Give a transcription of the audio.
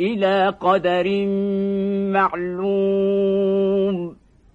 إلى قدر معلوم.